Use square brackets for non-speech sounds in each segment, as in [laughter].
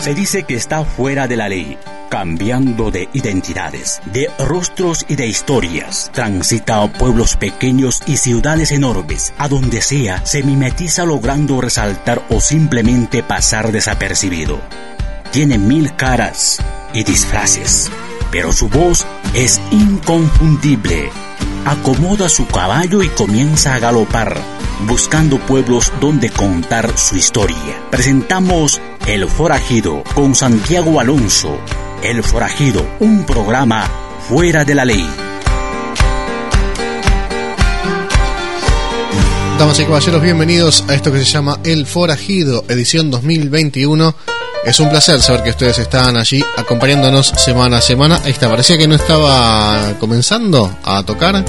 Se dice que está fuera de la ley, cambiando de identidades, de rostros y de historias. Transita a pueblos pequeños y ciudades enormes. A donde sea, se mimetiza logrando resaltar o simplemente pasar desapercibido. Tiene mil caras y disfraces, pero su voz es inconfundible. Acomoda su caballo y comienza a galopar, buscando pueblos donde contar su historia. Presentamos El Forajido con Santiago Alonso. El Forajido, un programa fuera de la ley. Damas y caballeros, bienvenidos a esto que se llama El Forajido, edición 2021. Es un placer saber que ustedes están allí acompañándonos semana a semana. Ahí está, parecía que no estaba comenzando a tocar.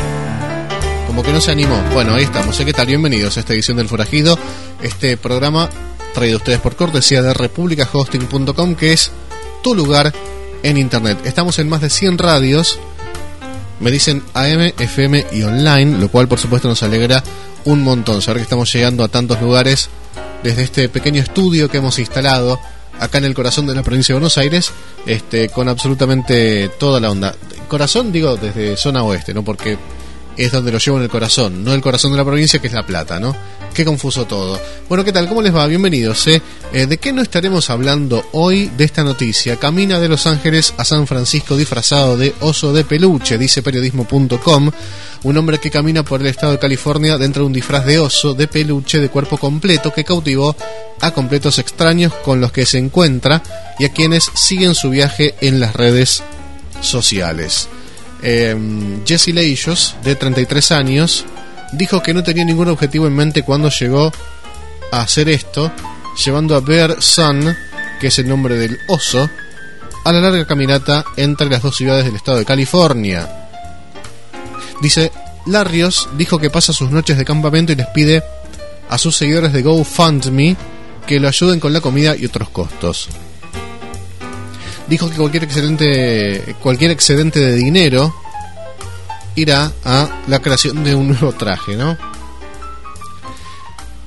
Que no se animó. Bueno, ahí estamos. ¿Qué tal? Bienvenidos a esta edición del Forajido. Este programa traído a ustedes por cortesía de republicahosting.com, que es tu lugar en internet. Estamos en más de 100 radios. Me dicen AM, FM y online, lo cual por supuesto nos alegra un montón saber que estamos llegando a tantos lugares desde este pequeño estudio que hemos instalado acá en el corazón de la provincia de Buenos Aires, este, con absolutamente toda la onda. Corazón, digo, desde zona oeste, ¿no? Porque es donde lo llevo en el corazón, no el corazón de la provincia que es La Plata, ¿no? Qué confuso todo. Bueno, ¿qué tal? ¿Cómo les va? Bienvenidos. ¿eh? Eh, ¿De qué no estaremos hablando hoy de esta noticia? Camina de Los Ángeles a San Francisco disfrazado de oso de peluche, dice periodismo.com. Un hombre que camina por el estado de California dentro de un disfraz de oso de peluche de cuerpo completo que cautivó a completos extraños con los que se encuentra y a quienes siguen su viaje en las redes sociales. Eh, Jesse Leillos, de 33 años, dijo que no tenía ningún objetivo en mente cuando llegó a hacer esto, llevando a Bear Sun, que es el nombre del oso, a la larga caminata entre las dos ciudades del estado de California. Dice, Larrios dijo que pasa sus noches de campamento y les pide a sus seguidores de GoFundMe que lo ayuden con la comida y otros costos. Dijo que cualquier excedente, cualquier excedente de dinero irá a la creación de un nuevo traje, ¿no?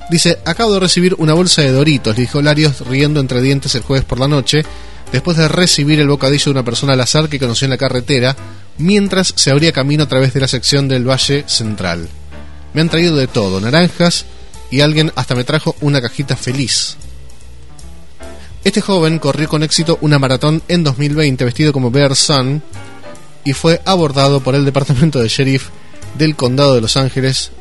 Dice, acabo de recibir una bolsa de Doritos, dijo Larios riendo entre dientes el jueves por la noche, después de recibir el bocadillo de una persona al azar que conoció en la carretera, mientras se abría camino a través de la sección del Valle Central. Me han traído de todo, naranjas, y alguien hasta me trajo una cajita feliz. Este joven corrió con éxito una maratón en 2020 vestido como Bear Sun y fue abordado por el departamento de sheriff del condado de Los Ángeles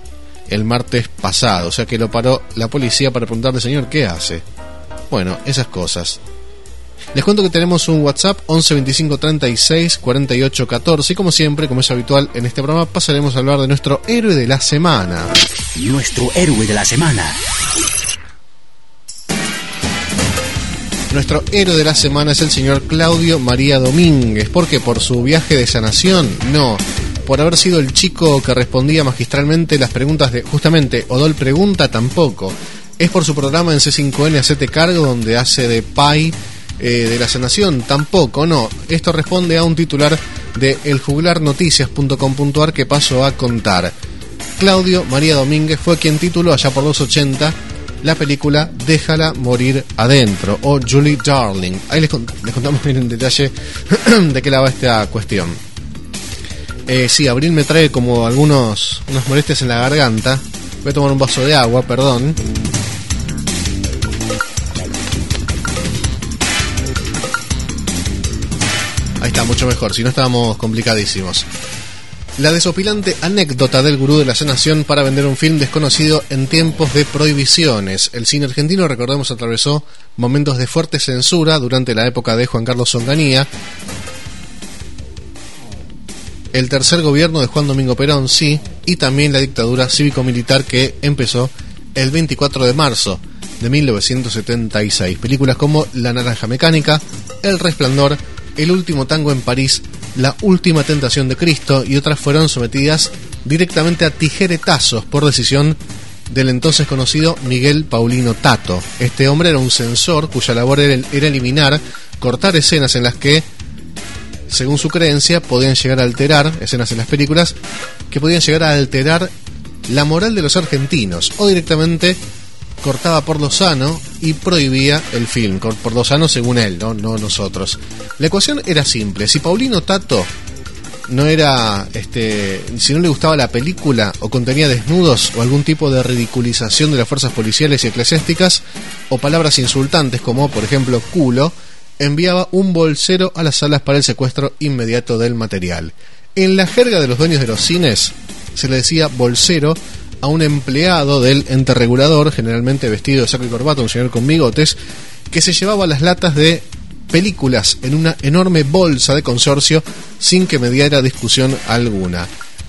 el martes pasado. O sea que lo paró la policía para preguntarle, señor, ¿qué hace? Bueno, esas cosas. Les cuento que tenemos un WhatsApp 11 25 36 48 14 y como siempre, como es habitual en este programa, pasaremos a hablar de nuestro héroe de la semana. Nuestro héroe de la semana. Nuestro héroe de la semana es el señor Claudio María Domínguez. ¿Por qué? ¿Por su viaje de sanación? No. Por haber sido el chico que respondía magistralmente las preguntas de. Justamente, Odol Pregunta tampoco. Es por su programa en C5N Hacete Cargo, donde hace de Pai eh, de la sanación. Tampoco, no. Esto responde a un titular de eljuglarnoticias.com.ar que paso a contar. Claudio María Domínguez fue quien tituló allá por los 80 la película Déjala morir adentro o Julie Darling. Ahí les, contamos en detalle [clears throat] de qué la va esta cuestión. Eh, sí, Abril me trae como algunos unas molestias en la garganta. Voy a tomar un vaso de agua, perdón. Ahí está, mucho mejor, si no estábamos complicadísimos. La desopilante anécdota del gurú de la sanación para vender un film desconocido en tiempos de prohibiciones. El cine argentino, recordemos, atravesó momentos de fuerte censura durante la época de Juan Carlos Onganía. El tercer gobierno de Juan Domingo Perón, sí, y también la dictadura cívico-militar que empezó el 24 de marzo de 1976. Películas como La Naranja Mecánica, El Resplandor, El Último Tango en París, la última tentación de Cristo y otras fueron sometidas directamente a tijeretazos por decisión del entonces conocido Miguel Paulino Tato. Este hombre era un censor cuya labor era, eliminar, cortar escenas en las que, según su creencia, podían llegar a alterar, escenas en las películas, que podían llegar a alterar la moral de los argentinos o directamente cortaba por lo sano y prohibía el film, por lo sano según él, ¿no? no nosotros. La ecuación era simple, si Paulino Tato no era, este, si no le gustaba la película o contenía desnudos o algún tipo de ridiculización de las fuerzas policiales y eclesiásticas o palabras insultantes como por ejemplo culo, enviaba un bolsero a las salas para el secuestro inmediato del material. En la jerga de los dueños de los cines se le decía bolsero a un empleado del ente regulador, generalmente vestido de saco y corbata, un señor con bigotes, que se llevaba las latas de películas en una enorme bolsa de consorcio sin que mediara discusión alguna.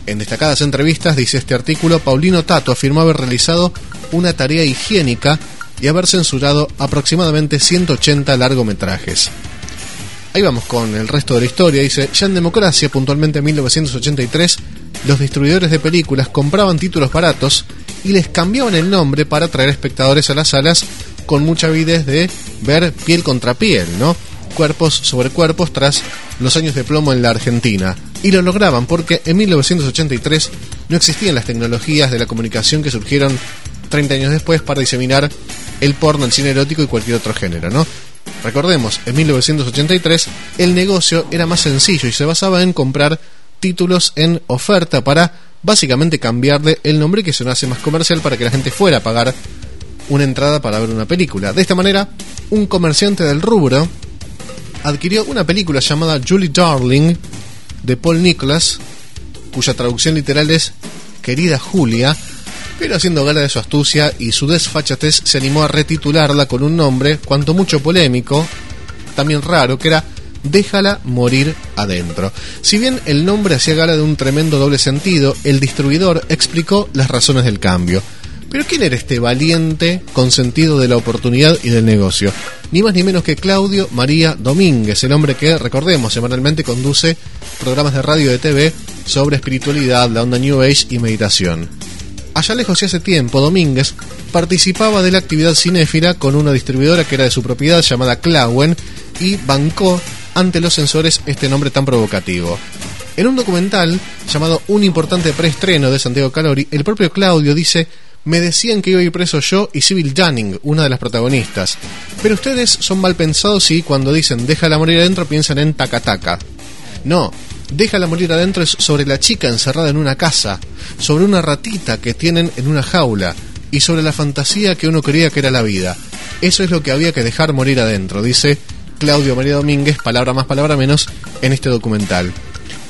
En destacadas entrevistas, dice este artículo, Paulino Tato afirmó haber realizado una tarea higiénica y haber censurado aproximadamente 180 largometrajes. Ahí vamos con el resto de la historia. Dice, ya en democracia, puntualmente en 1983, los distribuidores de películas compraban títulos baratos y les cambiaban el nombre para atraer espectadores a las salas con mucha avidez de ver piel contra piel, ¿no? Cuerpos sobre cuerpos tras los años de plomo en la Argentina. Y lo lograban porque en 1983 no existían las tecnologías de la comunicación que surgieron 30 años después para diseminar el porno, el cine erótico y cualquier otro género, ¿no? Recordemos, en 1983 el negocio era más sencillo y se basaba en comprar títulos en oferta para básicamente cambiarle el nombre que se hace más comercial para que la gente fuera a pagar una entrada para ver una película. De esta manera, un comerciante del rubro adquirió una película llamada Julie Darling de Paul Nicholas, cuya traducción literal es Querida Julia, pero haciendo gala de su astucia y su desfachatez se animó a retitularla con un nombre cuanto mucho polémico, también raro, que era Déjala morir adentro. Si bien el nombre hacía gala de un tremendo doble sentido, el distribuidor explicó las razones del cambio. Pero ¿quién era este valiente consentido de la oportunidad y del negocio? Ni más ni menos que Claudio María Domínguez, el hombre que, recordemos, semanalmente conduce programas de radio y de TV sobre espiritualidad, la onda New Age y meditación. Allá lejos y hace tiempo, Domínguez participaba de la actividad cinéfila con una distribuidora que era de su propiedad llamada Clauen y bancó ante los censores este nombre tan provocativo. En un documental llamado Un importante preestreno de Santiago Calori, el propio Claudio dice me decían que iba a ir preso yo y Sybil Dunning, una de las protagonistas. Pero ustedes son mal pensados y cuando dicen déjala morir adentro piensan en taca No, déjala morir adentro es sobre la chica encerrada en una casa, sobre una ratita que tienen en una jaula y sobre la fantasía que uno creía que era la vida. Eso es lo que había que dejar morir adentro, dice Claudio María Domínguez, palabra más, palabra menos, en este documental.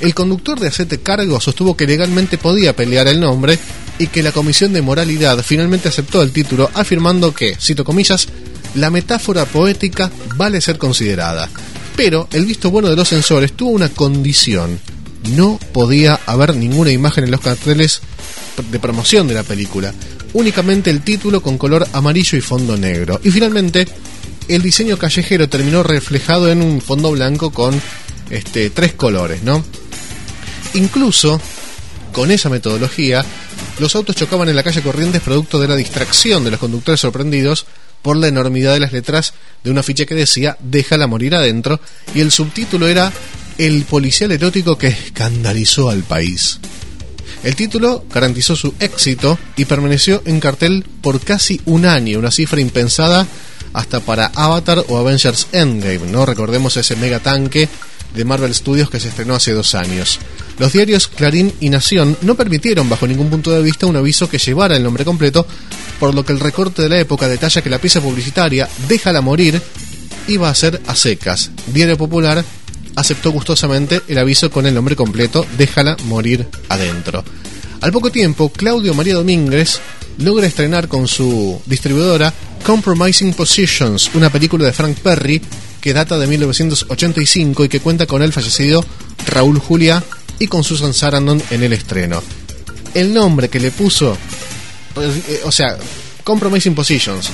El conductor de Acete Cargo sostuvo que legalmente podía pelear el nombre y que la Comisión de Moralidad finalmente aceptó el título afirmando que, cito comillas, la metáfora poética vale ser considerada. Pero el visto bueno de los censores tuvo una condición. No podía haber ninguna imagen en los carteles de promoción de la película. Únicamente el título con color amarillo y fondo negro. Y finalmente, el diseño callejero terminó reflejado en un fondo blanco con este, tres colores, ¿no? Incluso con esa metodología, los autos chocaban en la calle Corrientes producto de la distracción de los conductores sorprendidos por la enormidad de las letras de una ficha que decía Déjala morir adentro y el subtítulo era El policial erótico que escandalizó al país. El título garantizó su éxito y permaneció en cartel por casi un año, una cifra impensada hasta para Avatar o Avengers Endgame, ¿no? Recordemos ese mega tanque de Marvel Studios que se estrenó hace dos años. Los diarios Clarín y Nación no permitieron bajo ningún punto de vista un aviso que llevara el nombre completo, por lo que el recorte de la época detalla que la pieza publicitaria Déjala morir iba a ser a secas. Diario Popular aceptó gustosamente el aviso con el nombre completo Déjala morir adentro. Al poco tiempo, Claudio María Domínguez logra estrenar con su distribuidora Compromising Positions, una película de Frank Perry que data de 1985 y que cuenta con el fallecido Raúl Julia y con Susan Sarandon en el estreno. El nombre que le puso, eh, o sea, Compromising Positions,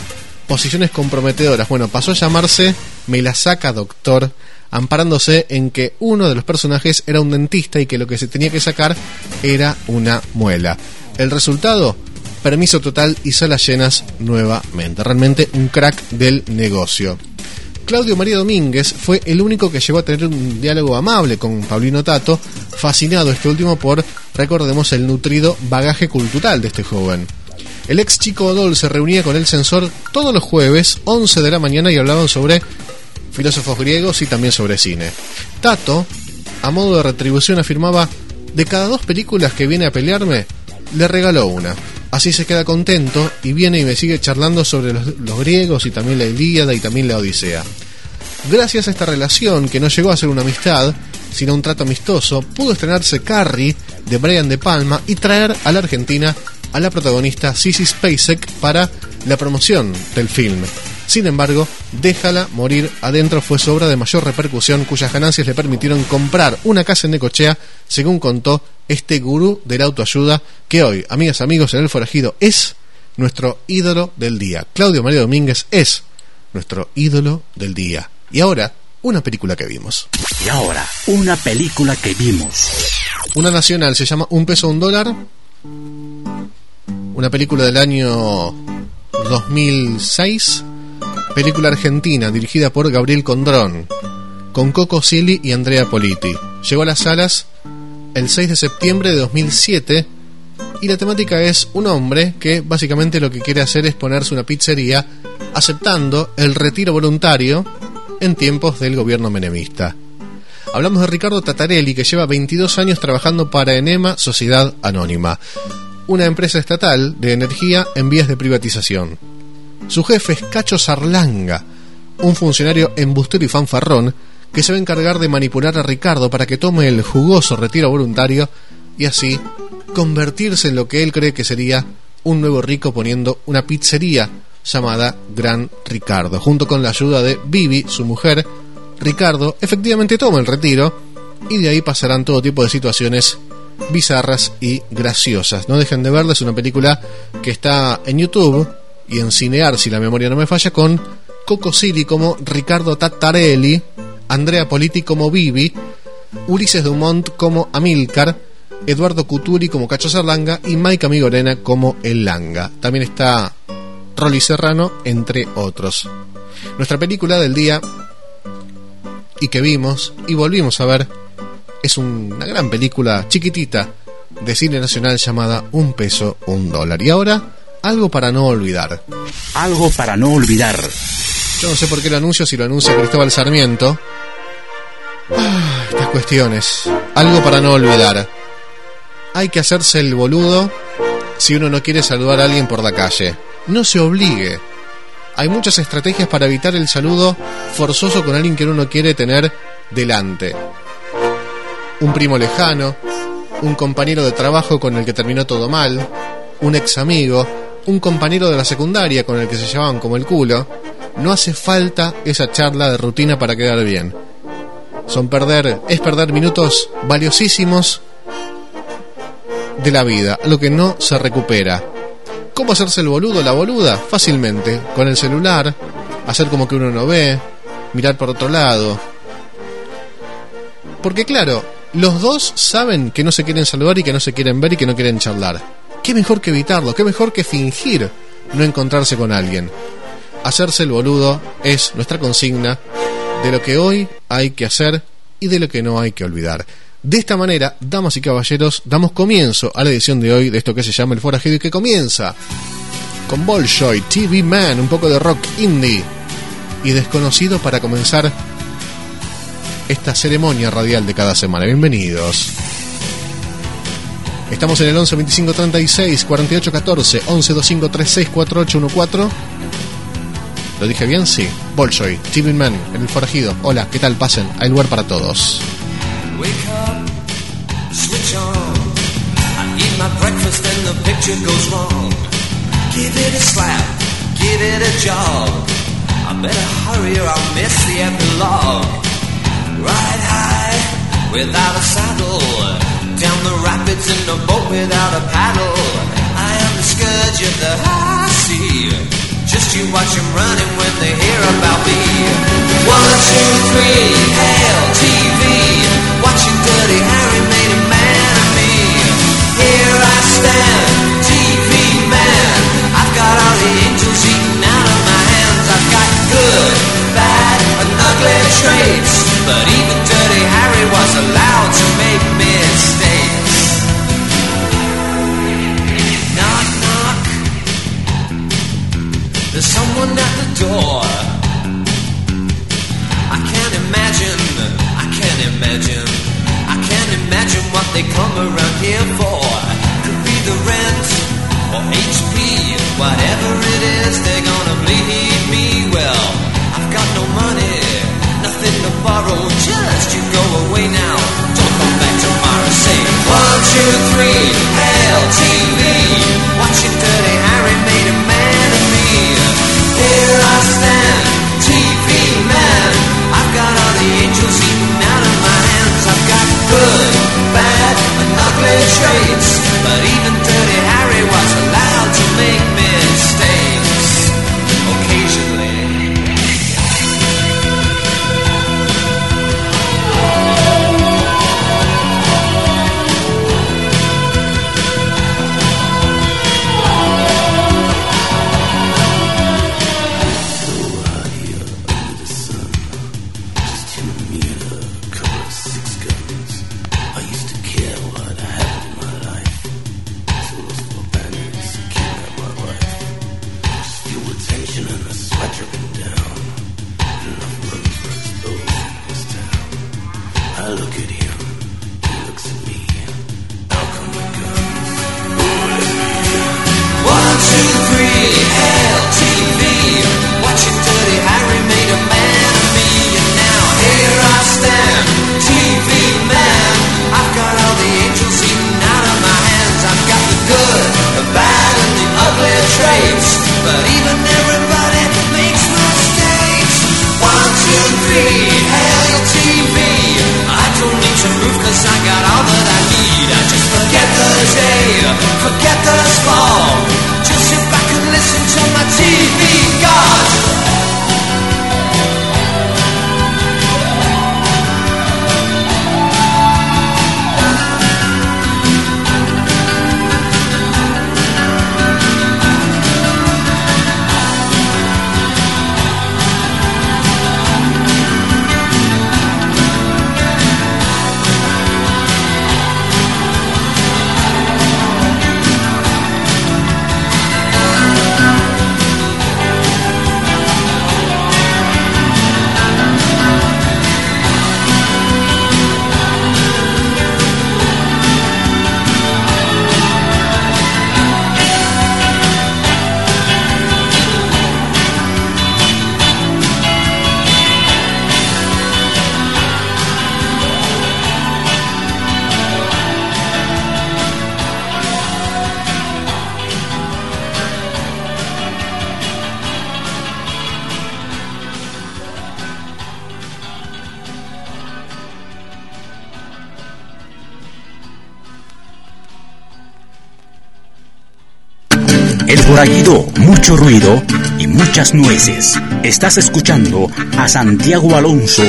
posiciones comprometedoras, bueno, pasó a llamarse Me la saca doctor, amparándose en que uno de los personajes era un dentista y que lo que se tenía que sacar era una muela. El resultado, permiso total y salas llenas nuevamente. Realmente un crack del negocio. Claudio María Domínguez fue el único que llegó a tener un diálogo amable con Paulino Tato, fascinado este último por, recordemos, el nutrido bagaje cultural de este joven. El ex chico Odol se reunía con el censor todos los jueves, 11 de la mañana, y hablaban sobre filósofos griegos y también sobre cine. Tato, a modo de retribución, afirmaba, de cada dos películas que viene a pelearme, le regaló una. Así se queda contento y viene y me sigue charlando sobre los, griegos y también la Ilíada y también la Odisea. Gracias a esta relación, que no llegó a ser una amistad, sino un trato amistoso, pudo estrenarse Carrie de Brian De Palma y traer a la Argentina a la protagonista Sissy Spacek para la promoción del film. Sin embargo, Déjala morir adentro fue su obra de mayor repercusión cuyas ganancias le permitieron comprar una casa en Necochea, según contó este gurú de la autoayuda que hoy, amigas amigos, en el forajido es nuestro ídolo del día. Claudio María Domínguez es nuestro ídolo del día. Y ahora, una película que vimos. Y ahora, una película que vimos. Una nacional se llama Un peso, un dólar. Una película del año 2006. Película argentina dirigida por Gabriel Condrón. Con Coco Silly y Andrea Politi. Llegó a las salas el 6 de septiembre de 2007. Y la temática es un hombre que básicamente lo que quiere hacer es ponerse una pizzería aceptando el retiro voluntario en tiempos del gobierno menemista. Hablamos de Ricardo Tatarelli, que lleva 22 años trabajando para Enema Sociedad Anónima, una empresa estatal de energía en vías de privatización. Su jefe es Cacho Sarlanga, un funcionario embustero y fanfarrón que se va a encargar de manipular a Ricardo para que tome el jugoso retiro voluntario y así convertirse en lo que él cree que sería un nuevo rico poniendo una pizzería llamada Gran Ricardo. Junto con la ayuda de Vivi, su mujer, Ricardo efectivamente toma el retiro y de ahí pasarán todo tipo de situaciones bizarras y graciosas. No dejen de verla, es una película que está en YouTube y en Cinear, si la memoria no me falla, con Coco Silly como Ricardo Tattarelli, Andrea Politi como Vivi, Ulises Dumont como Amilcar, Eduardo Cuturi como Cacho Sarlanga y Mike Amigorena como El Langa. También está Rolly Serrano, entre otros. Nuestra película del día y que vimos y volvimos a ver es una gran película chiquitita de cine nacional llamada Un peso, un dólar. Y ahora, algo para no olvidar. Algo para no olvidar. Yo no sé por qué lo anuncio si lo anuncia Cristóbal Sarmiento. Ah, estas cuestiones. Algo para no olvidar. Hay que hacerse el boludo si uno no quiere saludar a alguien por la calle no se obligue. Hay muchas estrategias para evitar el saludo forzoso con alguien que uno no quiere tener delante. Un primo lejano, un compañero de trabajo con el que terminó todo mal, un ex amigo, un compañero de la secundaria con el que se llevaban como el culo. No hace falta esa charla de rutina para quedar bien. Son perder, es perder minutos valiosísimos de la vida, lo que no se recupera. ¿Cómo hacerse el boludo, la boluda? Fácilmente, con el celular, hacer como que uno no ve, mirar por otro lado. Porque claro, los dos saben que no se quieren saludar y que no se quieren ver y que no quieren charlar. ¿Qué mejor que evitarlo? ¿Qué mejor que fingir no encontrarse con alguien? Hacerse el boludo es nuestra consigna de lo que hoy hay que hacer y de lo que no hay que olvidar. De esta manera, damas y caballeros, damos comienzo a la edición de hoy de esto que se llama El Forajido y que comienza con Bolshoi, TV Man, un poco de rock indie y desconocido para comenzar esta ceremonia radial de cada semana. Bienvenidos. Estamos en el 11 25 36 48 14 11 25 36 48 14. ¿Lo dije bien? Sí. Bolshoi, TV Man, en el forajido. Hola, ¿qué tal? Pasen, hay lugar para todos. Wake up, switch on. I eat my breakfast and the picture goes wrong. Give it a slap, give it a jog. I better hurry or I'll miss the epilogue. Ride high without a saddle. Down the rapids in a boat without a paddle. I am the scourge of the high sea. Just you watch them running when they hear about me. One, two, three, hail TV. Watching Dirty Harry made a man of me. Here I stand, TV man. I've got all the angels eating out of my hands. I've got good, bad, and ugly traits. But even Dirty Harry was allowed to make mistakes. door. I can't imagine, I can't imagine, I can't imagine what they come around here for. Could be the rent or HP, whatever it is, they're gonna bleed me. Well, I've got no money, nothing to borrow, just you go away now. Don't come back tomorrow. Say one, two, three, LTV. But even Forajido, mucho ruido y muchas nueces. Estás escuchando a Santiago Alonso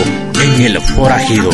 en El Forajido.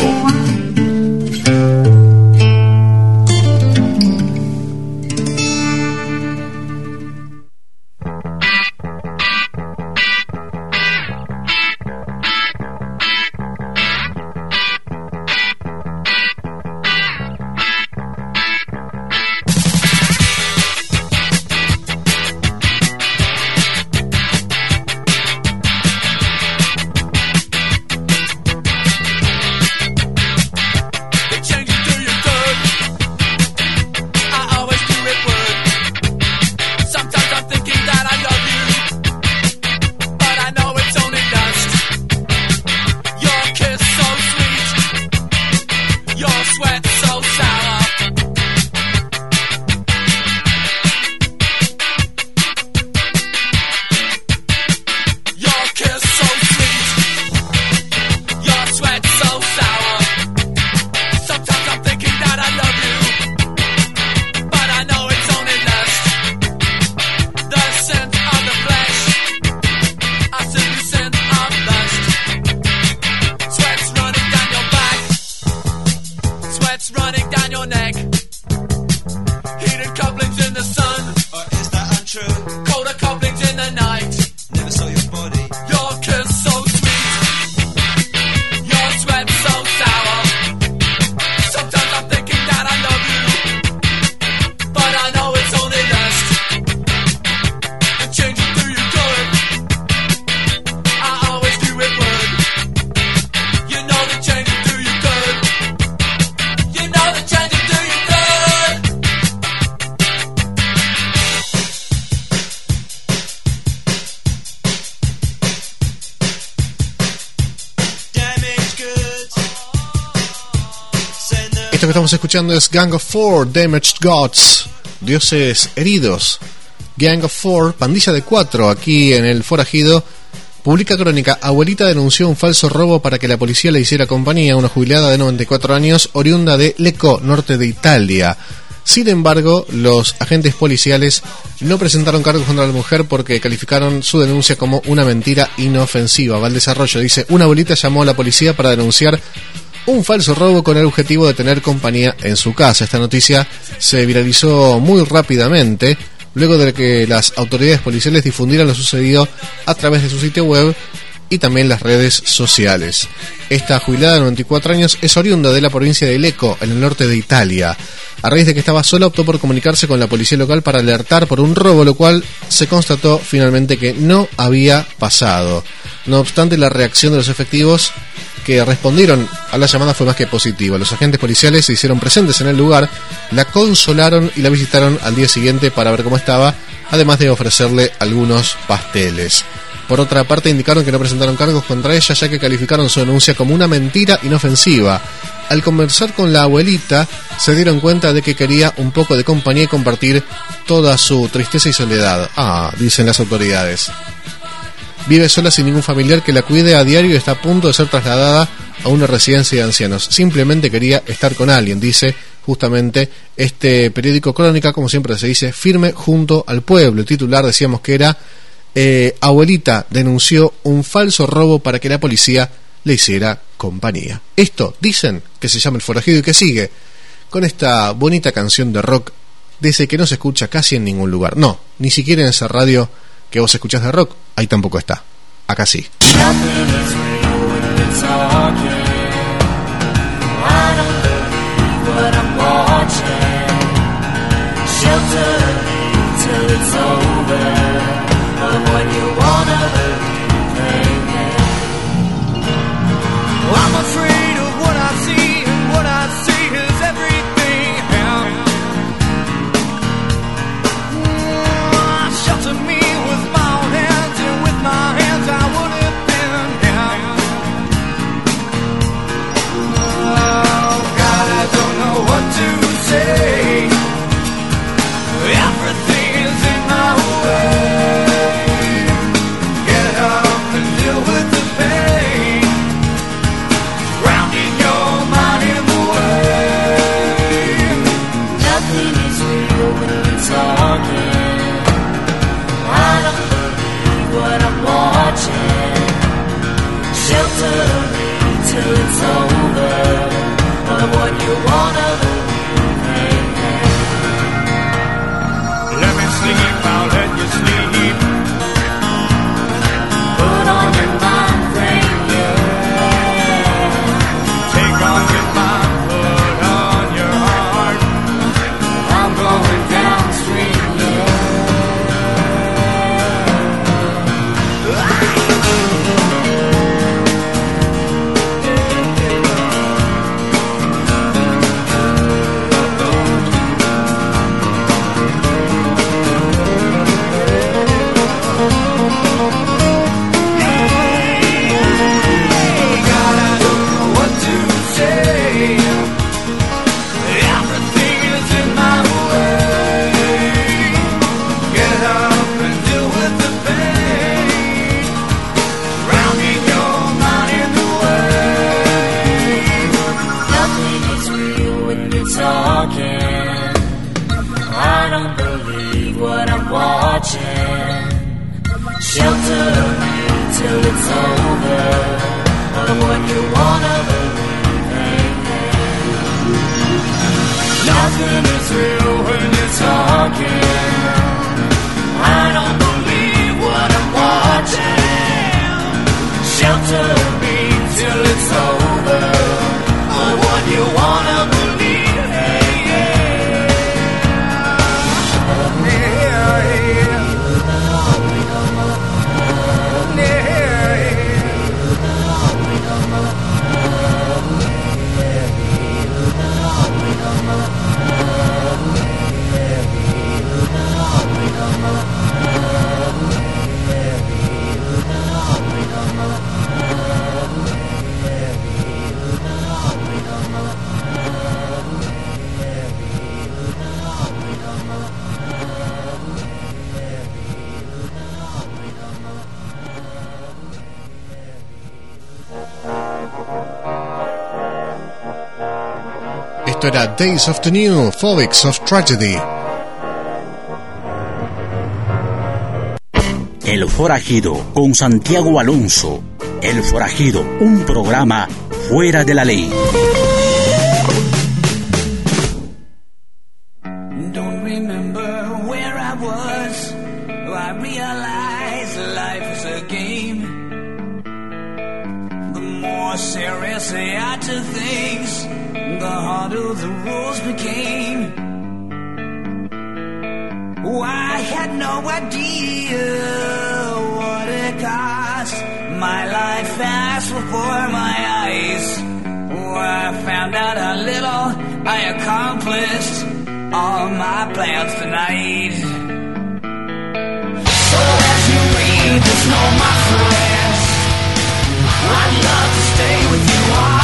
Es Gang of Four, Damaged Gods, Dioses Heridos. Gang of Four, pandilla de cuatro, aquí en el forajido. Publica crónica, abuelita denunció un falso robo para que la policía le hiciera compañía, una jubilada de 94 años, oriunda de Lecco, norte de Italia. Sin embargo, los agentes policiales no presentaron cargos contra la mujer porque calificaron su denuncia como una mentira inofensiva. Valdesarrollo dice, una abuelita llamó a la policía para denunciar un falso robo con el objetivo de tener compañía en su casa. Esta noticia se viralizó muy rápidamente luego de que las autoridades policiales difundieran lo sucedido a través de su sitio web y también las redes sociales. Esta jubilada de 94 años es oriunda de la provincia de Lecco, en el norte de Italia. A raíz de que estaba sola, optó por comunicarse con la policía local para alertar por un robo, lo cual se constató finalmente que no había pasado. No obstante, la reacción de los efectivos que respondieron a la llamada fue más que positiva. Los agentes policiales se hicieron presentes en el lugar, la consolaron y la visitaron al día siguiente para ver cómo estaba, además de ofrecerle algunos pasteles. Por otra parte, indicaron que no presentaron cargos contra ella ya que calificaron su denuncia como una mentira inofensiva. Al conversar con la abuelita, se dieron cuenta de que quería un poco de compañía y compartir toda su tristeza y soledad. Ah, dicen las autoridades. Vive sola sin ningún familiar que la cuide a diario y está a punto de ser trasladada a una residencia de ancianos. Simplemente quería estar con alguien, dice justamente este periódico Crónica, como siempre se dice, firme junto al pueblo. El titular decíamos que era eh, abuelita denunció un falso robo para que la policía le hiciera compañía. Esto dicen que se llama El Forajido y que sigue con esta bonita canción de rock desde que no se escucha casi en ningún lugar. No, ni siquiera en esa radio que vos escuchás de rock, ahí tampoco está. Acá sí. Days of New, of Tragedy. El Forajido con Santiago Alonso. El Forajido, un programa fuera de la ley. I accomplished all my plans tonight. So as you read this note, my friends, I'd love to stay with you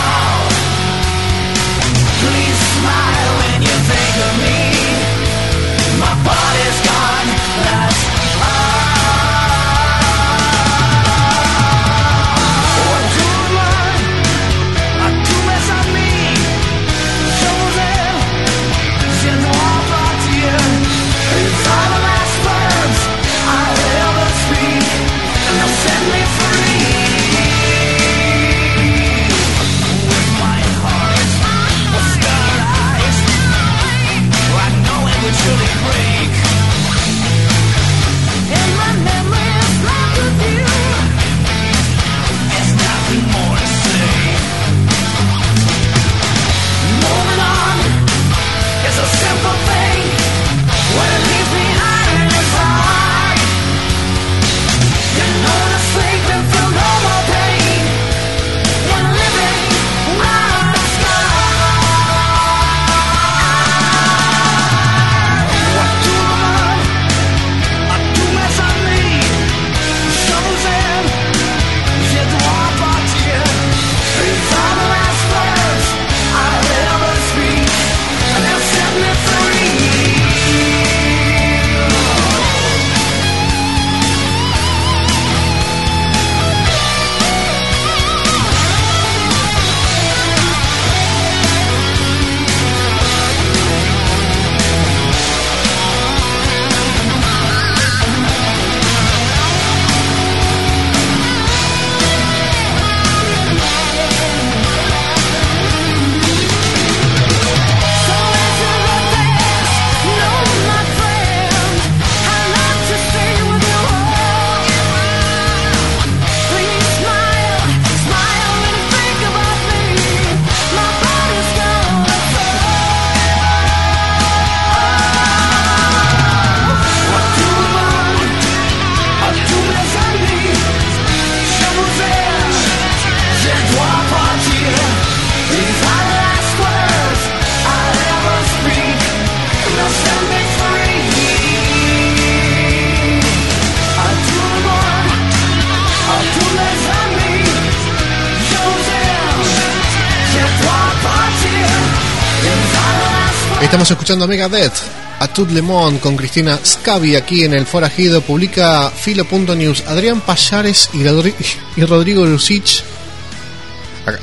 escuchando a Megadeth, a Tout Le Monde con Cristina Scavi aquí en el Forajido. Publica Filo.news. Adrián Payares y, Rodri- [laughs] y Rodrigo Lucich.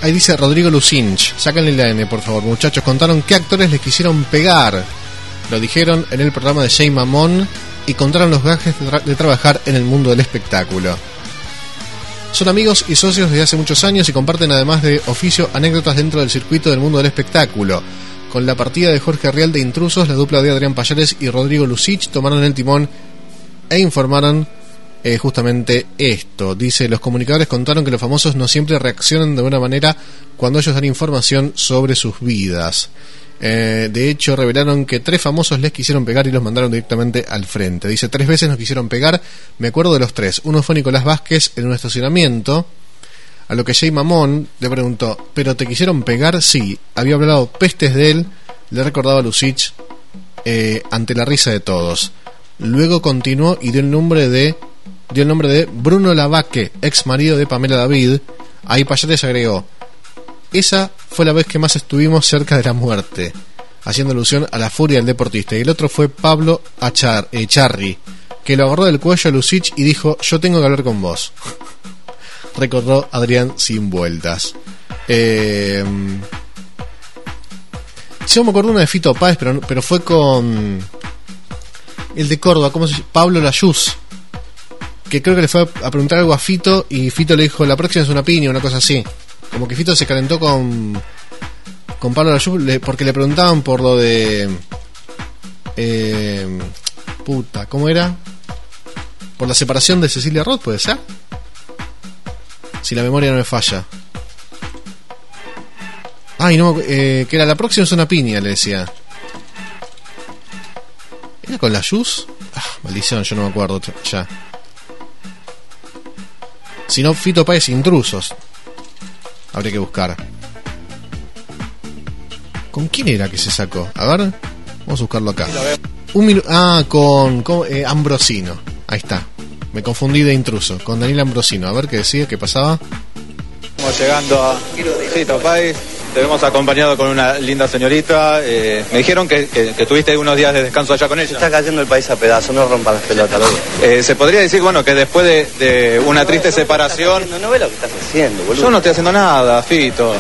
Ahí dice Rodrigo Lucinch. Sáquenle la N, por favor, muchachos. Contaron qué actores les quisieron pegar. Lo dijeron en el programa de Jay Mamón y contaron los gajes de trabajar en el mundo del espectáculo. Son amigos y socios desde hace muchos años y comparten además de oficio anécdotas dentro del circuito del mundo del espectáculo. Con la partida de Jorge Real de Intrusos, la dupla de Adrián Payares y Rodrigo Lucich tomaron el timón e informaron eh, justamente esto. Dice, los comunicadores contaron que los famosos no siempre reaccionan de buena manera cuando ellos dan información sobre sus vidas. Eh, de hecho, revelaron que tres famosos les quisieron pegar y los mandaron directamente al frente. Dice, tres veces nos quisieron pegar, me acuerdo de los tres. Uno fue Nicolás Vázquez en un estacionamiento. A lo que Jay Mamón le preguntó, ¿pero te quisieron pegar? Sí, había hablado pestes de él, le recordaba a Lucich eh, ante la risa de todos. Luego continuó y dio el nombre de dio el nombre de Bruno Lavaque, ex marido de Pamela David. Ahí Payares agregó, esa fue la vez que más estuvimos cerca de la muerte, haciendo alusión a la furia del deportista. Y el otro fue Pablo Achar, Echarri, que lo agarró del cuello a Lucich y dijo, yo tengo que hablar con vos. Recordó Adrián sin vueltas. Eh, Yo me acuerdo una de Fito Páez, pero, pero fue con el de Córdoba, ¿cómo se llama? Pablo Layuz. Que creo que le fue a preguntar algo a Fito y Fito le dijo, la próxima es una piña, una cosa así. Como que Fito se calentó con, con Pablo Layuz porque le preguntaban por lo de... eh, puta, ¿cómo era? Por la separación de Cecilia Roth, ¿puede ser? Si la memoria no me falla. Ay, no, eh, que era la próxima es una piña, le decía. ¿Era con la Yus? Ah, maldición, yo no me acuerdo ya. Si no, Fito Páez intrusos. Habría que buscar. ¿Con quién era que se sacó? A ver, vamos a buscarlo acá. Un ah, con, con, eh, Ambrosino. Ahí está. Me confundí de intruso. Con Daniel Ambrosino. A ver qué decía, qué pasaba. Estamos llegando a Cito País. Te hemos acompañado con una linda señorita. eh, me dijeron que, que- que tuviste unos días de descanso allá con ella. Está cayendo el país a pedazos, no rompa las pelotas. Eh, se podría decir, bueno, que después de, de una triste separación. No, no ve lo que estás haciendo, boludo. Yo no estoy haciendo nada, Fito.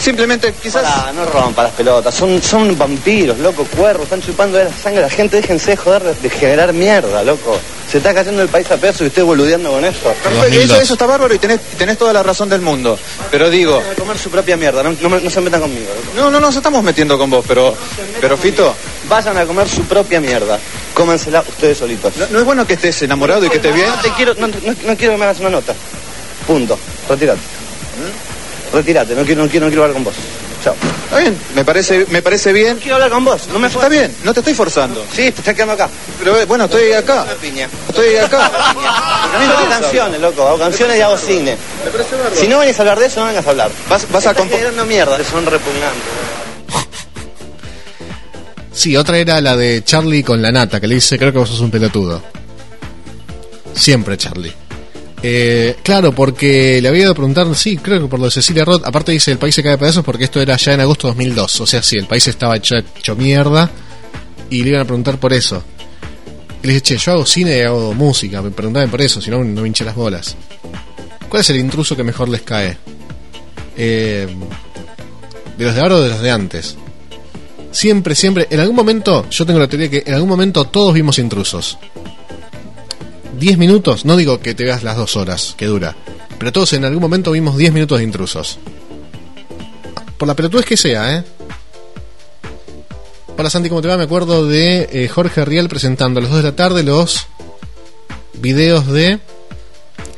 Simplemente quizás. Pará, no rompa las pelotas, son, son vampiros, loco, cuervos, están chupando de la sangre a la gente, déjense de joder de, generar mierda, loco. Se está cayendo el país a pedazos y usted boludeando con eso. Perfecto, Eso, eso está bárbaro y tenés, tenés toda la razón del mundo. Pero digo, Vayan a comer su propia mierda, no, no no se metan conmigo, loco. no, no nos estamos metiendo con vos, pero, pero Fito, Vayan a comer su propia mierda. Cómensela ustedes solitos. no, no es bueno que estés enamorado y que estés bien. No te quiero, no, no- no quiero que me hagas una nota. Punto. Retírate. Retírate, no quiero, no quiero, no quiero hablar con vos. Chao. Está bien, me parece, me parece bien. No quiero hablar con vos, no me Está bien, no te estoy forzando. Sí, te estás quedando acá. Pero eh, bueno, estoy acá. Una piña. Estoy acá. A mí me hago canciones, loco, hago canciones y hago cine. Si no venís a hablar de eso, no vengas a hablar. Vas, vas a Estás compo- generando mierda, que son repugnantes. Sí, otra era la de Charlie con la nata, que le dice, creo que vos sos un pelotudo. Siempre Charlie. Eh, claro, porque le había ido a preguntar, sí, creo que por lo de Cecilia Roth, aparte dice, el país se cae a pedazos porque esto era ya en agosto de 2002, o sea, sí, el país estaba hecho, mierda y le iban a preguntar por eso. Y le dice, che, yo hago cine y hago música, me preguntaban por eso, si no, no me hinché las bolas. ¿Cuál es el intruso que mejor les cae? Eh, ¿De los de ahora o de los de antes? Siempre, siempre, en algún momento, yo tengo la teoría que en algún momento todos vimos intrusos. 10 minutos, no digo que te veas las dos horas que dura, pero todos en algún momento vimos 10 minutos de intrusos. Por la pelotudez que sea, ¿eh? Hola Santi, ¿cómo te va? Me acuerdo de eh, Jorge Riel presentando a las 2 de la tarde los videos de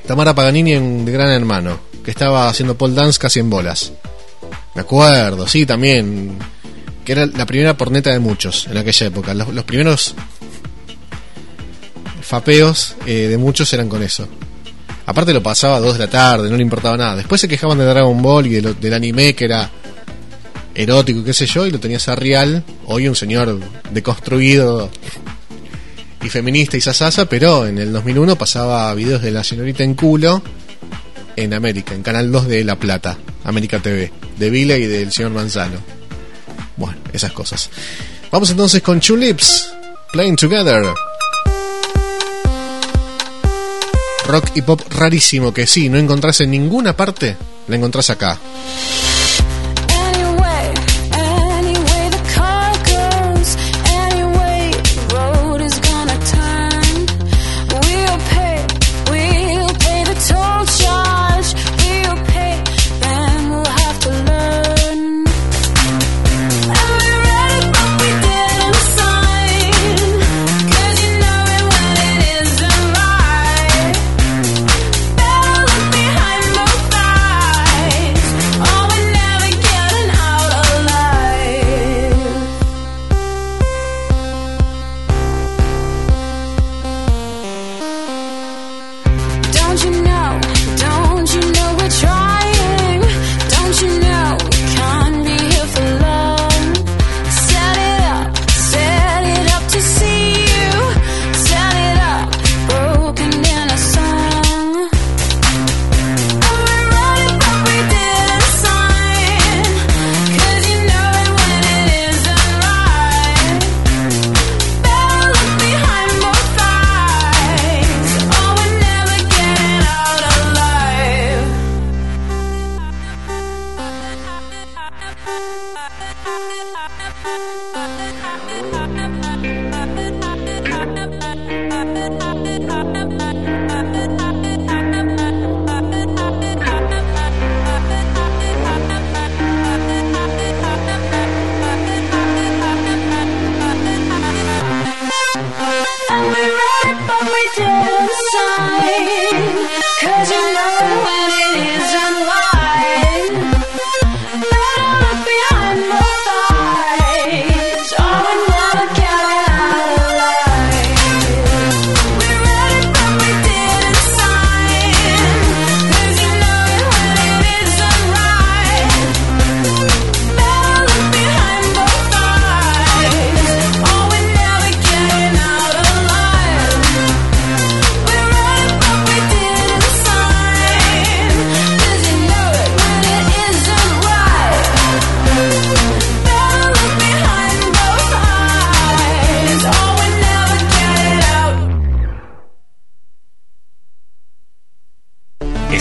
Tamara Paganini en Gran Hermano, que estaba haciendo pole dance casi en bolas. Me acuerdo, sí, también que era la primera porneta de muchos en aquella época. Los primeros fapeos eh, de muchos eran con eso. Aparte lo pasaba a 2 de la tarde, no le importaba nada. Después se quejaban de Dragon Ball y de del anime que era erótico qué sé yo, y lo tenías a Real, hoy un señor deconstruido y feminista y sasasa, pero en el 2001 pasaba videos de la señorita en culo en América, en Canal 2 de La Plata, América TV, de Vila y del señor Manzano. Bueno, esas cosas. Vamos entonces con Tulips, Playing Together. Rock y pop rarísimo que sí, no encontrás en ninguna parte, la encontrás acá.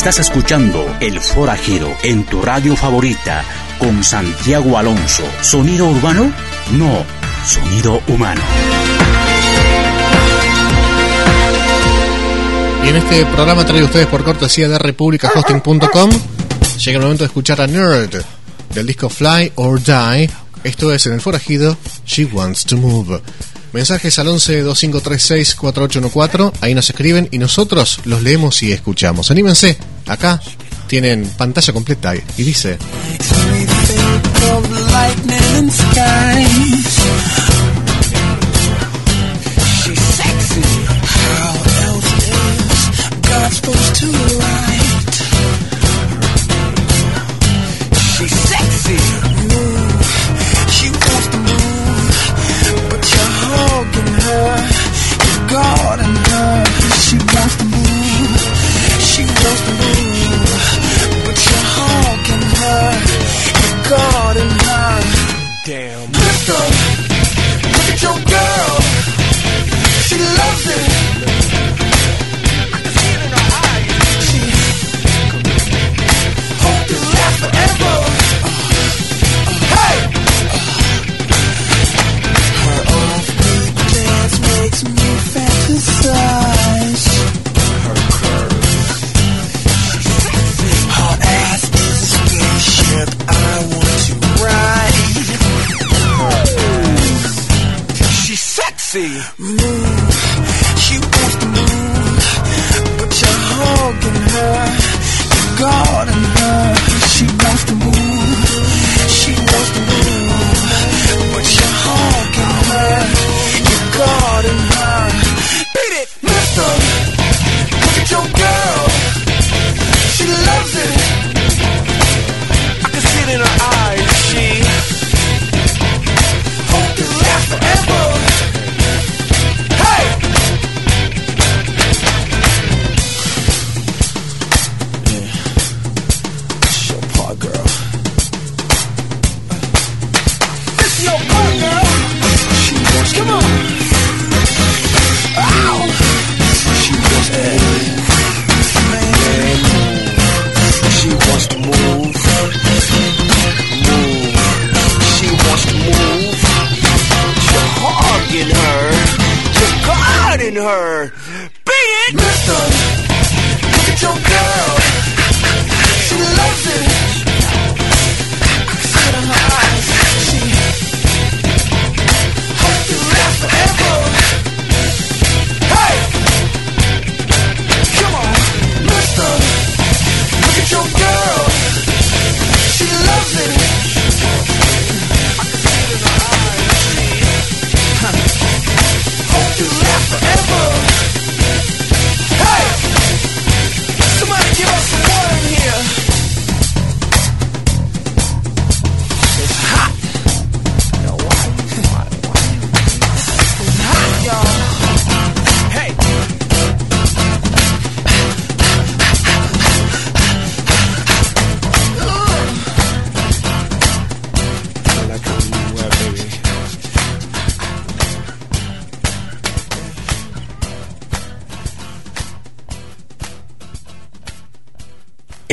Estás escuchando El Forajero en tu radio favorita con Santiago Alonso. ¿Sonido urbano? No, sonido humano. Y en este programa traído ustedes por cortesía de republicahosting.com llega el momento de escuchar a Nerd del disco Fly or Die. Esto es en el forajido She Wants to Move. Mensajes al 11 2536 4814. Ahí nos escriben y nosotros los leemos y escuchamos. Anímense Acá tienen pantalla completa y dice... Supposed to lie?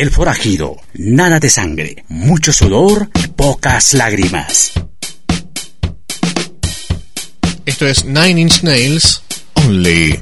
El forajido, nada de sangre, mucho sudor, pocas lágrimas. Esto es Nine Inch Nails Only.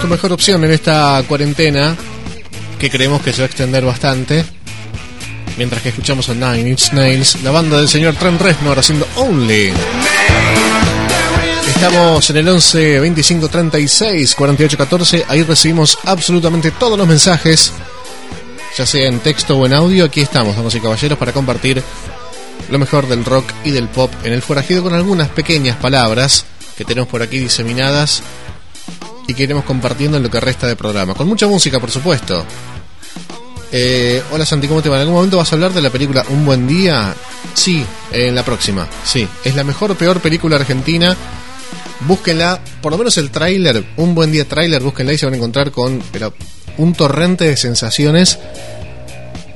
Tu mejor opción en esta cuarentena que creemos que se va a extender bastante. Mientras que escuchamos a Nine Inch Nails, la banda del señor Trent Reznor haciendo Only. Estamos en el 11 25 36 48 14. Ahí recibimos absolutamente todos los mensajes, ya sea en texto o en audio. Aquí estamos, damas y caballeros, para compartir lo mejor del rock y del pop en el forajido con algunas pequeñas palabras que tenemos por aquí diseminadas y que iremos compartiendo en lo que resta de programa. Con mucha música, por supuesto. Eh, hola Santi, ¿cómo te va? ¿En algún momento vas a hablar de la película Un Buen Día? Sí, en la próxima. Sí, es la mejor o peor película argentina. Búsquenla, por lo menos el tráiler, Un Buen Día tráiler, búsquenla y se van a encontrar con pero, un torrente de sensaciones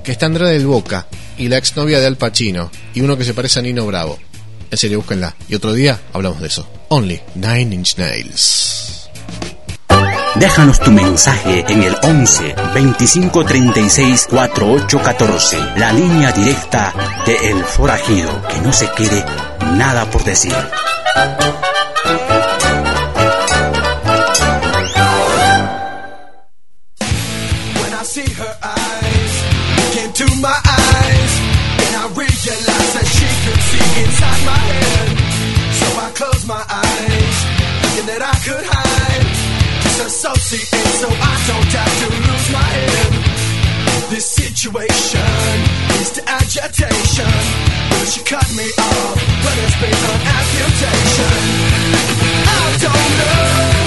que está Andrea del Boca y la exnovia de Al Pacino y uno que se parece a Nino Bravo. En serio, búsquenla. Y otro día hablamos de eso. Only Nine Inch Nails. Déjanos tu mensaje en el 11 25 36 48 14, la línea directa de El Forajido. Que no se quede nada por decir. My eyes, disassociate, so I don't have to lose my head. This situation leads to agitation. Will she cut me off? but it's based on amputation. I don't know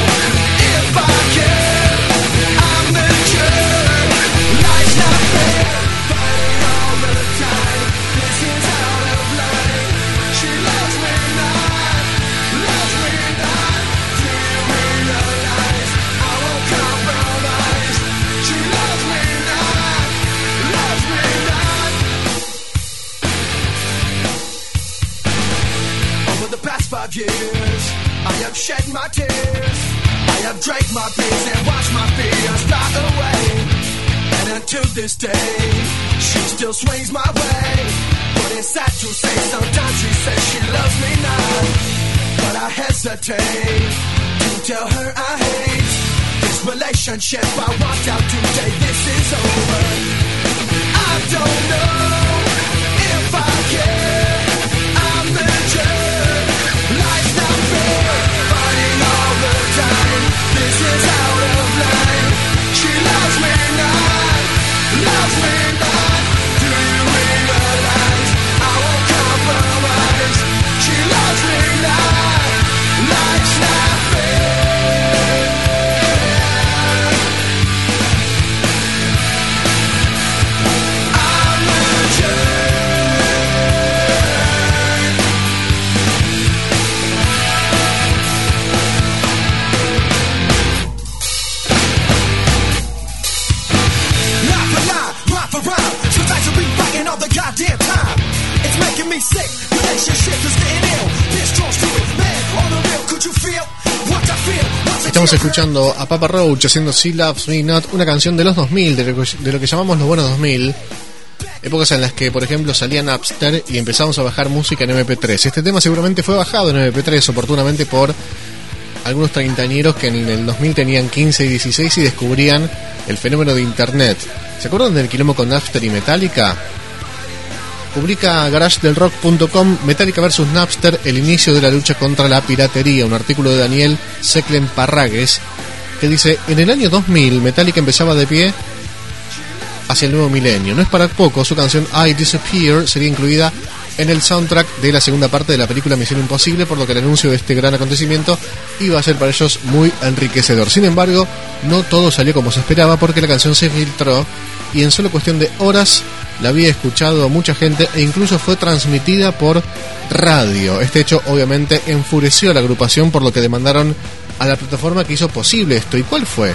shed my tears. I have drank my beers and watched my fears fly away. And until this day, she still swings my way. But it's sad to say, sometimes she says she loves me not. But I hesitate to tell her I hate this relationship. I walked out today, this is over. I don't know if I care. Is out of line. She loves me not. Loves me not. Rhyme. Sometimes you'll be fighting all the goddamn time. It's making me sick. Relationship is getting ill. This draws to it, man. On the real, could you feel what I feel? Once Estamos escuchando a Papa Roach haciendo She Loves Me Not, una canción de los 2000, de lo, que, de lo que llamamos los buenos 2000. Épocas en las que, por ejemplo, salía Napster y empezamos a bajar música en MP3. Este tema seguramente fue bajado en MP3 oportunamente por algunos treintañeros que en el 2000 tenían 15 y 16 y descubrían el fenómeno de Internet. ¿Se acuerdan del quilombo con Napster y Metallica? Publica garagedelrock.com Metallica vs Napster, el inicio de la lucha contra la piratería, un artículo de Daniel Seclen Parragues que dice, en el año 2000 Metallica empezaba de pie hacia el nuevo milenio. No es para poco, su canción I Disappear sería incluida en el soundtrack de la segunda parte de la película Misión Imposible, por lo que el anuncio de este gran acontecimiento iba a ser para ellos muy enriquecedor. Sin embargo, no todo salió como se esperaba porque la canción se filtró y en solo cuestión de horas la había escuchado mucha gente e incluso fue transmitida por radio. Este hecho obviamente enfureció a la agrupación por lo que demandaron a la plataforma que hizo posible esto. ¿Y cuál fue?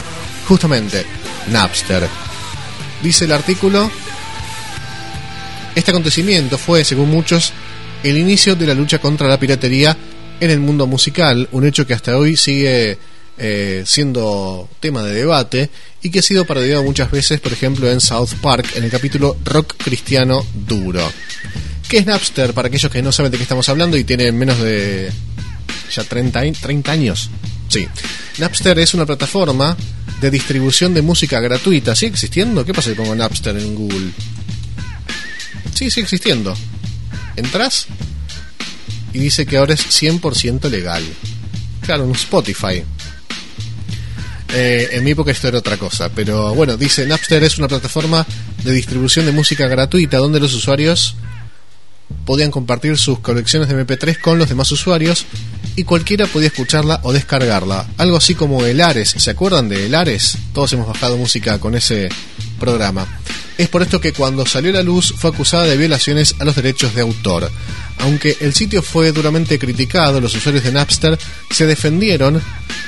Justamente Napster. Dice el artículo, este acontecimiento fue, según muchos, el inicio de la lucha contra la piratería en el mundo musical, un hecho que hasta hoy sigue eh, siendo tema de debate y que ha sido parodiado muchas veces, por ejemplo, en South Park, en el capítulo Rock Cristiano Duro. ¿Qué es Napster? Para aquellos que no saben de qué estamos hablando y tienen menos de ya 30, añ- 30 años. Sí. Napster es una plataforma de distribución de música gratuita. ¿Sigue existiendo? ¿Qué pasa si pongo Napster en Google? Sí, sigue existiendo. Entras y dice que ahora es 100% legal. Claro, en Spotify. Eh, en mi época esto era otra cosa, pero bueno, dice Napster es una plataforma de distribución de música gratuita donde los usuarios podían compartir sus colecciones de MP3 con los demás usuarios y cualquiera podía escucharla o descargarla. Algo así como el Ares. ¿Se acuerdan de el Ares? Todos hemos bajado música con ese programa. Es por esto que cuando salió a la luz fue acusada de violaciones a los derechos de autor. Aunque el sitio fue duramente criticado, los usuarios de Napster se defendieron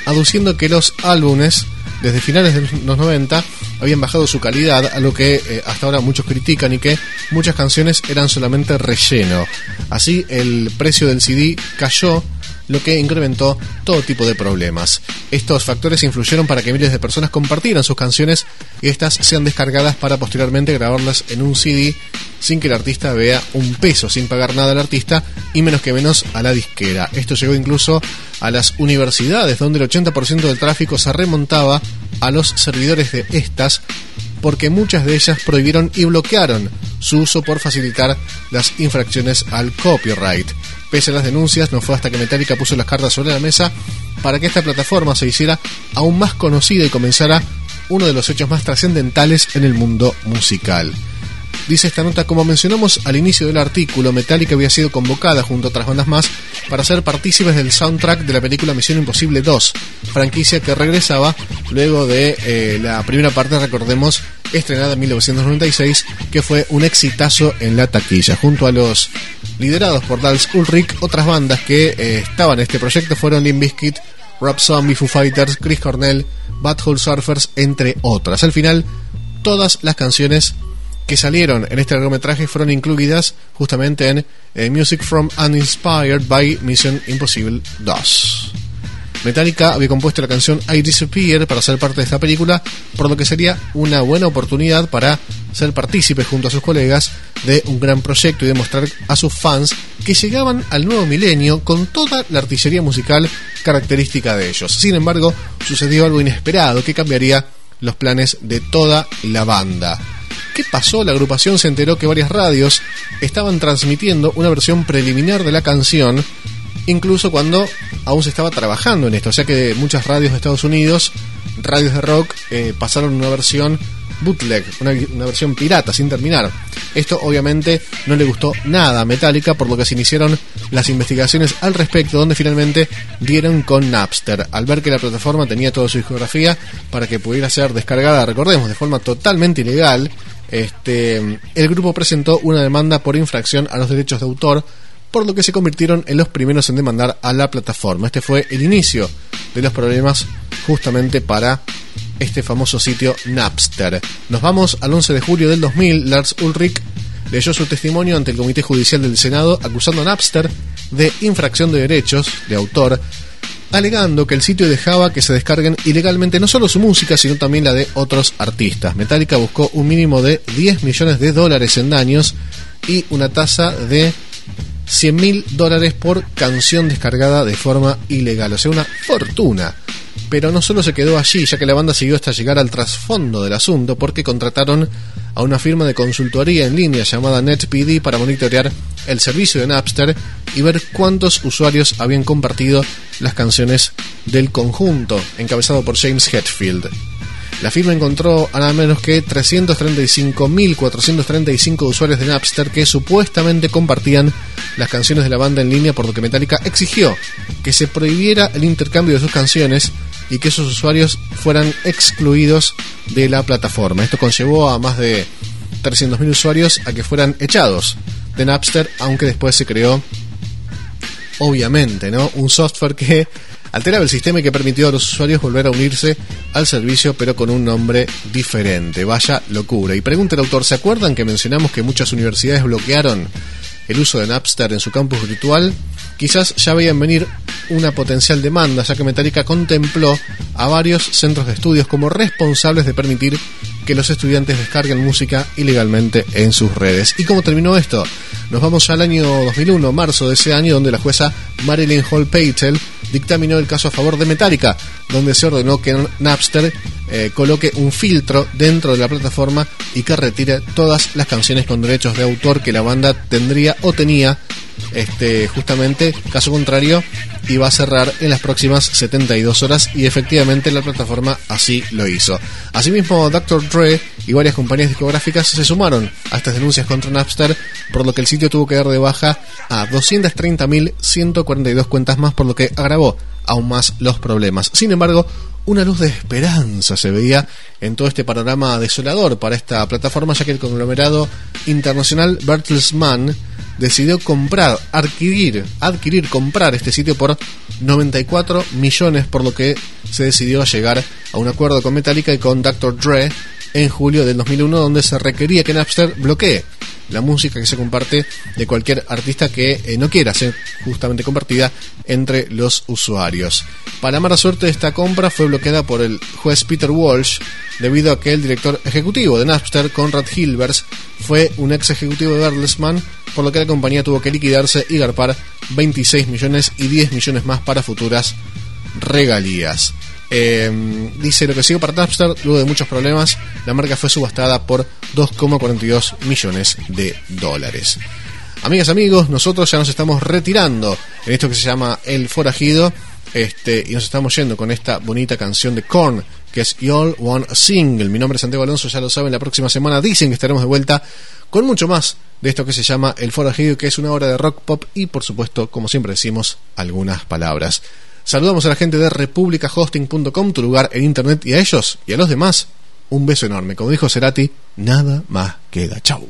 aduciendo que los álbumes desde finales de los 90 habían bajado su calidad, a lo que eh, hasta ahora muchos critican y que muchas canciones eran solamente relleno. Así el precio del CD cayó, lo que incrementó todo tipo de problemas. Estos factores influyeron para que miles de personas compartieran sus canciones y estas sean descargadas para posteriormente grabarlas en un CD sin que el artista vea un peso, sin pagar nada al artista y menos que menos a la disquera. Esto llegó incluso a las universidades, donde el 80% del tráfico se remontaba a los servidores de estas porque muchas de ellas prohibieron y bloquearon su uso por facilitar las infracciones al copyright. Pese a las denuncias, no fue hasta que Metallica puso las cartas sobre la mesa para que esta plataforma se hiciera aún más conocida y comenzara uno de los hechos más trascendentales en el mundo musical. Dice esta nota, como mencionamos al inicio del artículo, Metallica había sido convocada junto a otras bandas más para ser partícipes del soundtrack de la película Misión Imposible 2, franquicia que regresaba luego de eh, la primera parte, recordemos, estrenada en 1996, que fue un exitazo en la taquilla. Junto a los liderados por Dals Ulrich, otras bandas que eh, estaban en este proyecto fueron Limp Bizkit, Rob Zombie, Foo Fighters, Chris Cornell, Butthole Surfers, entre otras. Al final, todas las canciones que salieron en este largometraje fueron incluidas justamente en eh, Music from Uninspired by Mission Impossible 2. Metallica había compuesto la canción I Disappear para ser parte de esta película, por lo que sería una buena oportunidad para ser partícipe junto a sus colegas de un gran proyecto y demostrar a sus fans que llegaban al nuevo milenio con toda la artillería musical característica de ellos. Sin embargo, sucedió algo inesperado que cambiaría los planes de toda la banda. ¿Qué pasó? La agrupación se enteró que varias radios estaban transmitiendo una versión preliminar de la canción, incluso cuando aún se estaba trabajando en esto. O sea que muchas radios de Estados Unidos, radios de rock, eh, pasaron una versión bootleg, una, una versión pirata, sin terminar. Esto obviamente no le gustó nada a Metallica, por lo que se iniciaron las investigaciones al respecto, donde finalmente dieron con Napster, al ver que la plataforma tenía toda su discografía para que pudiera ser descargada, recordemos, de forma totalmente ilegal. Este, el grupo presentó una demanda por infracción a los derechos de autor, por lo que se convirtieron en los primeros en demandar a la plataforma. Este fue el inicio de los problemas justamente para este famoso sitio Napster. Nos vamos al 11 de julio del 2000. Lars Ulrich leyó su testimonio ante el Comité Judicial del Senado acusando a Napster de infracción de derechos de autor, alegando que el sitio dejaba que se descarguen ilegalmente no solo su música, sino también la de otros artistas. Metallica buscó un mínimo de 10 millones de dólares en daños y una tasa de 100 mil dólares por canción descargada de forma ilegal, o sea, una fortuna. Pero no solo se quedó allí, ya que la banda siguió hasta llegar al trasfondo del asunto, porque contrataron a una firma de consultoría en línea llamada NetPD para monitorear el servicio de Napster y ver cuántos usuarios habían compartido las canciones del conjunto, encabezado por James Hetfield. La firma encontró a nada menos que 335.435 usuarios de Napster que supuestamente compartían las canciones de la banda en línea, por lo que Metallica exigió que se prohibiera el intercambio de sus canciones y que esos usuarios fueran excluidos de la plataforma. Esto conllevó a más de 300.000 usuarios a que fueran echados de Napster, aunque después se creó, obviamente, ¿no? un software que alteraba el sistema y que permitió a los usuarios volver a unirse al servicio, pero con un nombre diferente. Vaya locura. Y pregunta el autor, ¿se acuerdan que mencionamos que muchas universidades bloquearon el uso de Napster en su campus virtual? Quizás ya veían venir una potencial demanda, ya que Metallica contempló a varios centros de estudios como responsables de permitir que los estudiantes descarguen música ilegalmente en sus redes. ¿Y cómo terminó esto? Nos vamos al año 2001, marzo de ese año, donde la jueza Marilyn Hall Peitel dictaminó el caso a favor de Metallica, donde se ordenó que Napster eh, coloque un filtro dentro de la plataforma y que retire todas las canciones con derechos de autor que la banda tendría o tenía este, justamente, caso contrario, iba a cerrar en las próximas 72 horas y efectivamente la plataforma así lo hizo. Asimismo, Dr. Dre y varias compañías discográficas se sumaron a estas denuncias contra Napster, por lo que el sitio tuvo que dar de baja a 230.142 cuentas más, por lo que agravó aún más los problemas. Sin embargo, una luz de esperanza se veía en todo este panorama desolador para esta plataforma, ya que el conglomerado internacional Bertelsmann decidió comprar, adquirir, adquirir, comprar este sitio por 94 millones, por lo que se decidió llegar a un acuerdo con Metallica y con Dr. Dre en julio del 2001, donde se requería que Napster bloquee la música que se comparte de cualquier artista que eh, no quiera ser justamente compartida entre los usuarios. Para mala suerte, esta compra fue bloqueada por el juez Peter Walsh debido a que el director ejecutivo de Napster, Conrad Hilbers, fue un ex ejecutivo de Bertelsmann, por lo que la compañía tuvo que liquidarse y garpar 26 millones y 10 millones más para futuras regalías. Eh, dice lo que sigue para Napster, luego de muchos problemas, la marca fue subastada por 2,42 millones de dólares. Amigas, amigos, nosotros ya nos estamos retirando en esto que se llama El Forajido. Este, y nos estamos yendo con esta bonita canción de Korn, que es Y'all One Single. Mi nombre es Santiago Alonso, ya lo saben, la próxima semana dicen que estaremos de vuelta con mucho más de esto que se llama El Forajido, que es una obra de rock pop y, por supuesto, como siempre decimos, algunas palabras. Saludamos a la gente de republicahosting.com, tu lugar en internet, y a ellos y a los demás, un beso enorme. Como dijo Cerati, nada más queda. Chau.